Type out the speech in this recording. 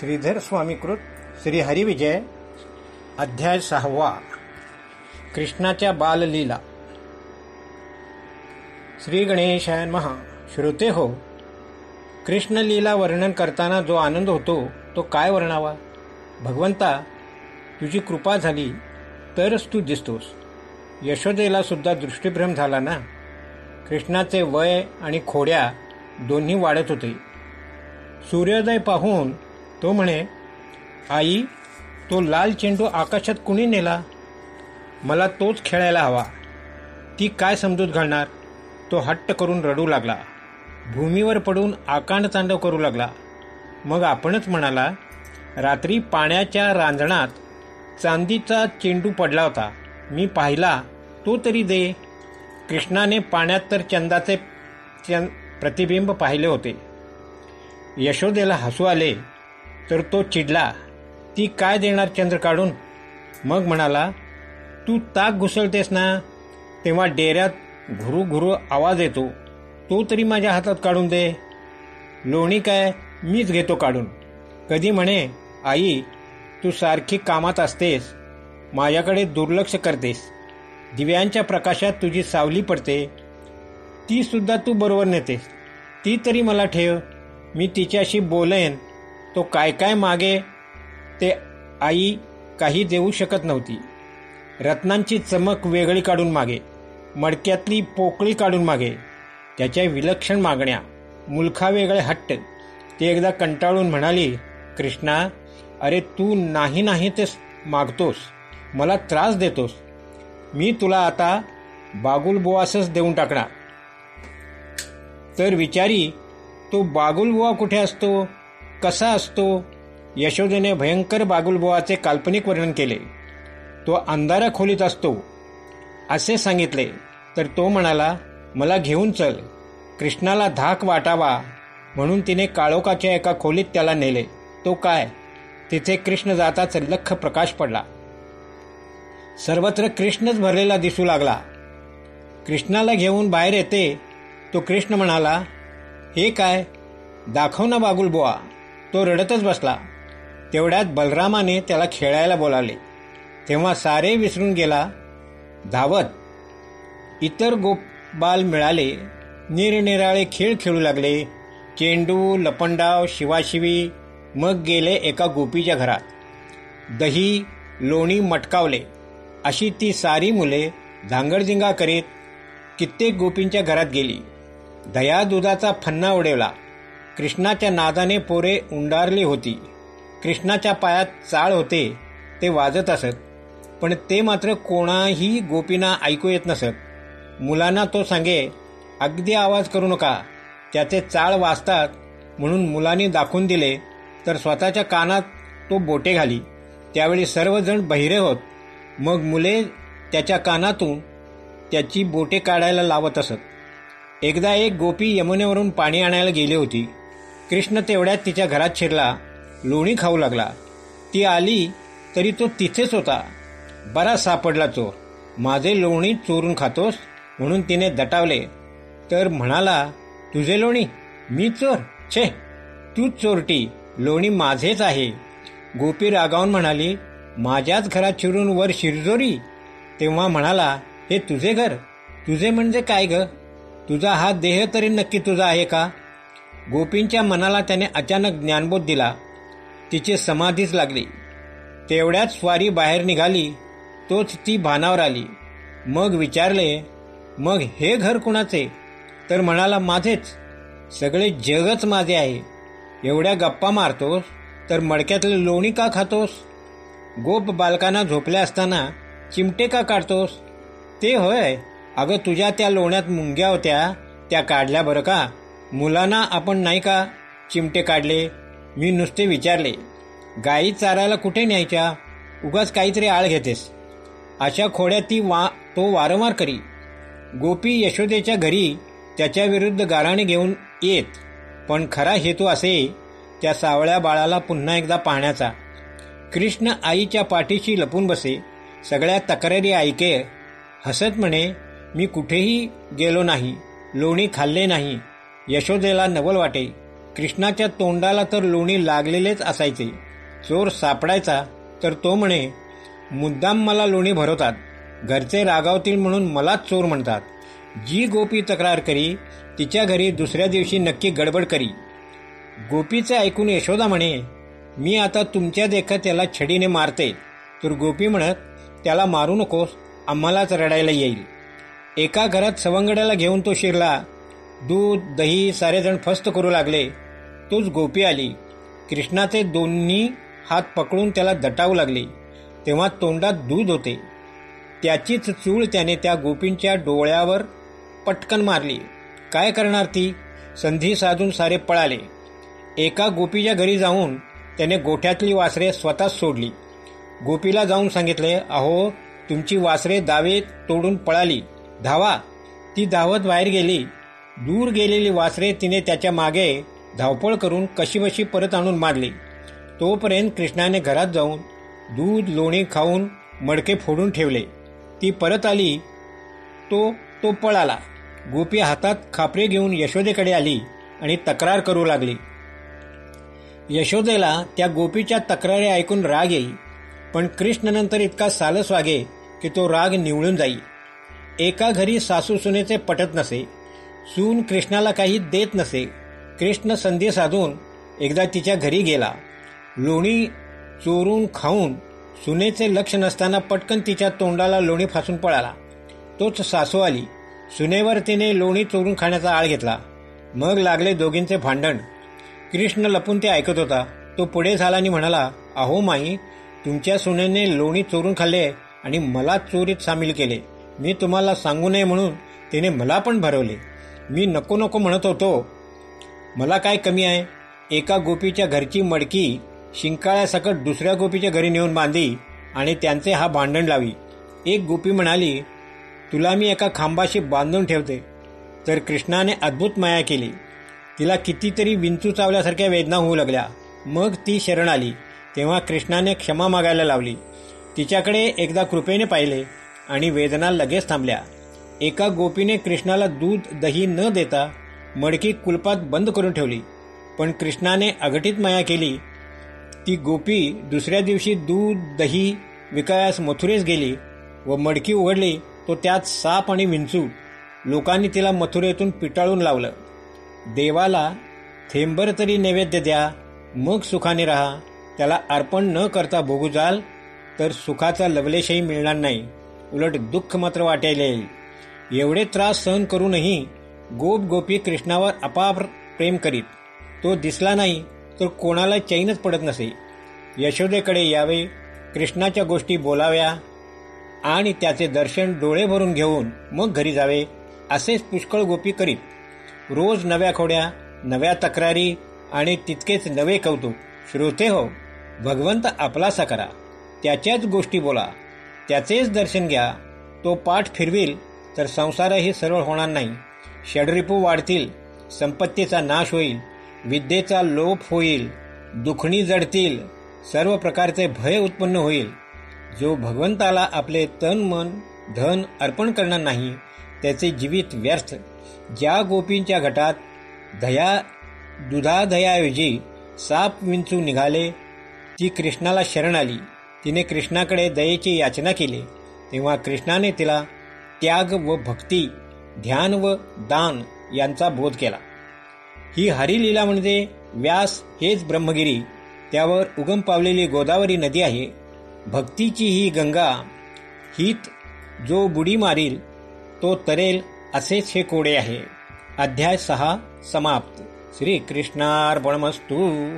श्रीधर स्वामीकृत श्री हरिविजय अध्याय सहावा कृष्णाच्या बाललीला. श्री गणेशायन महा श्रोते हो. कृष्णलीला वर्णन करताना जो आनंद होतो तो काय वर्णावा? भगवंता तुझी कृपा झाली तरच तू दिसतोस. यशोदेला सुद्धा दृष्टीभ्रम झाला ना? कृष्णाचे वय आणि खोड्या दोन्ही वाढत होते. सूर्योदय पाहून तो म्हणे आई तो लाल चेंडू आकाशात कुणी नेला? मला तोच खेळायला हवा. ती काय समजूत घालणार? तो हट्ट करून रडू लागला. भूमीवर पडून आकांड तांडव करू लागला. मग आपणच म्हणाला रात्री पाण्याच्या रांजणात चांदीचा चेंडू पडला होता. मी पाहिला तो तरी दे. कृष्णाने पाण्यात तर चंदाचे चंद प्रतिबिंब पाहिले होते. यशोदेला हसू आले. तर तो चिडला ती काय देणार चंद्र काढून? मग म्हणाला तू ताक घुसळतेस ना तेव्हा डेऱ्यात घुरू घुरू आवाज येतो. तो तरी माझ्या हातात काढून दे. लोणी काय मीच घेतो काढून. कधी म्हणे आई तू सारखी कामात असतेस माझ्याकडे दुर्लक्ष करतेस. दिव्यांच्या प्रकाशात तुझी सावली पडते. ती सुद्धा तू बरोबर नेतेस. ती तरी मला ठेव. मी तिच्याशी बोलेन. तो काय काय मागे ते आई काही देऊ शकत नव्हती. रत्नांची चमक वेगळी काढून मागे मडक्यातली पोकळी काढून मागे त्याच्या विलक्षण मागण्या मुलखा वेगळे हट्ट. ते एकदा कंटाळून म्हणाली कृष्णा अरे तू नाही नाही ते मागतोस मला त्रास देतोस. मी तुला आता बागुलबुवासच देऊन टाकणार. तर विचारी तो बागुलबुवा कुठे असतो? कसा असतो? यशोदेने भयंकर बागुलबुवाचे काल्पनिक वर्णन केले. तो अंधारा खोलीत असतो. असे सांगितले. तर तो म्हणाला मला घेऊन चल. कृष्णाला धाक वाटावा. म्हणून तिने काळोखाच्या एका खोलीत त्याला नेले. तो काय? तिथे कृष्ण जाताच लख प्रकाश पडला. सर्वत्र कृष्णच भरलेला दिसू लागला. कृष्णाला घेऊन बाहेर येते. तो कृष्ण म्हणाला हे काय? दाखव ना बागुलबुवा. तो रडतच बसला. तेवढ्यात बलरामाने त्याला खेळायला बोलावले. तेव्हा सारे विसरून गेला. धावत. इतर गोपाल मिळाले. निरनिराळे खेळ खेळू लागले. चेंडू लपंडाव शिवाशिवी मग गेले एका गोपीच्या घरात. दही लोणी मटकावले. अशी ती सारी मुले धांगडजिंगा करीत कित्येक गोपींच्या घरात गेली. दया दुधाचा फन्ना उडवला. कृष्णाच्या नादाने पोरे उंडारली होती. कृष्णाच्या पायात चाळ होते ते वाजत असत. पण ते मात्र कोणाही गोपींना ऐकू येत नसत. मुलांना तो सांगे अगदी आवाज करू नका. त्याचे चाळ वाजतात. म्हणून मुलांनी दाखवून दिले तर स्वतःच्या कानात तो बोटे घाली. त्यावेळी सर्वजण बहिरे होत. मग मुले त्याच्या कानातून त्याची बोटे काढायला लावत असत. एकदा एक गोपी यमुनेवरून पाणी आणायला गेली होती. कृष्ण तेवढ्यात तिच्या घरात शिरला. लोणी खाऊ लागला. ती आली तरी तो तिथेच होता. बराच सापडला चोर माझे लोणी चोरून खातोस? म्हणून तिने दटावले. तर म्हणाला तुझे लोणी? मी चोर? छे! तूच चोरटी. लोणी माझेच आहे. गोपी रागावून म्हणाली माझ्याच घरात शिरून वर शिरजोरी? तेव्हा म्हणाला हे तुझे घर. तुझे म्हणजे काय ग? तुझा हा देह तरी नक्की तुझा आहे का? गोपींच्या मनाला त्याने अचानक ज्ञानबोध दिला. तिची समाधीच लागली. तेवढ्याच स्वारी बाहेर निघाली. तोच ती भानावर आली. मग विचारले मग हे घर कुणाचे? तर म्हणाला माझेच. सगळे जगच माझे आहे. एवढ्या गप्पा मारतोस तर मडक्यातले लोणी का खातोस? गोप बालकांना झोपल्या असताना चिमटे का काढतोस? ते होय. अगं तुझ्या त्या लोण्यात मुंग्या होत्या त्या काढल्या बरं का? मुलांना आपण नाही का चिमटे काढले? मी नुसते विचारले गाई चारायला कुठे न्यायच्या? उगाच काहीतरी आळ घेतेस. अशा खोड्या ती वा तो वारंवार करी गोपी यशोदेच्या घरी त्याच्या विरुद्ध गाराणे घेऊन येत पण खरा हेतू असे त्या सावळ्या बाळाला पुन्हा एकदा पाहण्याचा. कृष्ण आईच्या पाठीशी लपून बसे सगळ्या तक्रारी ऐके हसत म्हणे मी कुठेही गेलो नाही लोणी खाल्ले नाही यशोदेला नवल वाटे. कृष्णाच्या तोंडाला तर लोणी लागलेलेच असायचे. चोर सापडायचा तर तो म्हणे मुद्दाम मला लोणी भरवतात. घरचे रागावतील म्हणून मलाच चोर म्हणतात. जी गोपी तक्रार करी तिच्या घरी दुसऱ्या दिवशी नक्की गडबड करी. गोपीचे ऐकून यशोदा म्हणे मी आता तुमच्या देखत त्याला छडीने मारते. तर गोपी म्हणत त्याला मारू नकोस. आम्हालाच रडायला येईल. एका घरात सवंगड्याला घेऊन तो शिरला. दूध दही सारेजण फस्त करू लागले. तोच गोपी आली. कृष्णाचे दोन्ही हात पकडून त्याला दटावू लागले. तेव्हा तोंडात दूध होते. त्याचीच चूळ त्याने त्या गोपींच्या डोळ्यावर पटकन मारली. काय करणार ती? संधी साधून सारे पळाले. एका गोपीच्या घरी जाऊन त्याने गोठ्यातली वासरे स्वतःच सोडली. गोपीला जाऊन सांगितले अहो तुमची वासरे दावे तोडून पळाली. धावा. ती धावत बाहेर गेली. दूर गेलेली वासरे तिने त्याच्यामागे धावपळ करून कशीबशी परत आणून मारली. तोपर्यंत कृष्णाने घरात जाऊन दूध लोणी खाऊन मडके फोडून ठेवले. ती परत आली. तो तो पळाला गोपी हातात खापरे घेऊन यशोदेकडे आली आणि तक्रार करू लागली. यशोदेला त्या गोपीच्या तक्रारी ऐकून राग येई पण कृष्णनंतर इतका सालस वागे की तो राग निवळून जाई. एका घरी सासू सुनेचे पटत नसे. सून कृष्णाला काही देत नसे. कृष्ण संधी साधून एकदा तिच्या घरी गेला. लोणी चोरून खाऊन सुनेचे लक्ष नसताना पटकन तिच्या तोंडाला लोणी फासून पळाला. तोच सासू आली. सुनेवर तिने लोणी चोरून खाण्याचा आळ घेतला. मग लागले दोघींचे भांडण. कृष्ण लपून ते ऐकत होता. तो पुढे झाला आणि म्हणाला अहो माई तुमच्या सुनेने लोणी चोरून खाल्ले आणि मला चोरीत सामील केले. मी तुम्हाला सांगू नये म्हणून तिने मला पण भरवले. मी नको नको म्हणत होतो. मला काय कमी आहे? एका गोपीच्या घरची मडकी शिंकाळ्यासकट दुसऱ्या गोपीच्या घरी नेऊन बांधी आणि त्यांचे हा भांडण लावी. एक गोपी म्हणाली तुला मी एका खांबाशी बांधून ठेवते. तर कृष्णाने अद्भुत माया केली. तिला कितीतरी विंचू चावल्यासारख्या वेदना होऊ लागल्या. मग ती शरण आली. तेव्हा कृष्णाने क्षमा मागायला लावली. तिच्याकडे एकदा कृपेने पाहिले आणि वेदना लगेच थांबल्या. एका गोपीने कृष्णाला दूध दही न देता मडकी कुलपात बंद करून ठेवली. पण कृष्णाने अघटित माया केली. ती गोपी दुसऱ्या दिवशी दूध दही विकायास मथुरेस गेली व मडकी उघडली. तो त्यात साप आणि विंचू लोकांनी तिला मथुरेतून पिटाळून लावलं. देवाला थेंबर तरी नैवेद्य द्या मग सुखाने राहा. त्याला अर्पण न करता भोगू जाल तर सुखाचा लवलेशही मिळणार नाही. उलट दुःख मात्र वाटायला येईल. एवढे त्रास सहन करूनही गोप गोपी कृष्णावर अपार प्रेम करीत तो दिसला नाही तर कोणाला चैनच पडत नसे. यशोदेकडे यावे कृष्णाच्या गोष्टी बोलाव्या आणि त्याचे दर्शन डोळे भरून घेऊन मग घरी जावे असेच पुष्कळ गोपी करीत. रोज नव्या खोड्या नव्या तक्रारी आणि तितकेच नवे कौतुक. श्रोते हो भगवंत आपलासा करा. त्याच्याच गोष्टी बोला. त्याचेच दर्शन घ्या. तो पाठ फिरविल तर संसारही सरळ होणार नाही. षडरिपू वाढतील संपत्तीचा नाश होईल विद्येचा लोप होईल दुखणी जडतील सर्व प्रकारचे भय उत्पन्न होईल. जो भगवंताला आपले तन मन धन अर्पण करणार नाही त्याचे जीवित व्यर्थ. ज्या गोपींच्या घटात दया दुधादयाऐवजी साप विंचू निघाले ती कृष्णाला शरण आली. तिने कृष्णाकडे दयेची याचना केली. तेव्हा कृष्णाने तिला त्याग व भक्ती ध्यान व दान यांचा बोध केला. ही हरिलीला म्हणजे व्यास हेच ब्रह्मगिरी त्यावर उगम पावलेली गोदावरी नदी आहे. भक्तीची ही गंगा हित जो बुडी मारील तो तरेल असेच हे कोडे आहे. अध्याय सहा समाप्त. श्रीकृष्णार्पणमस्तू.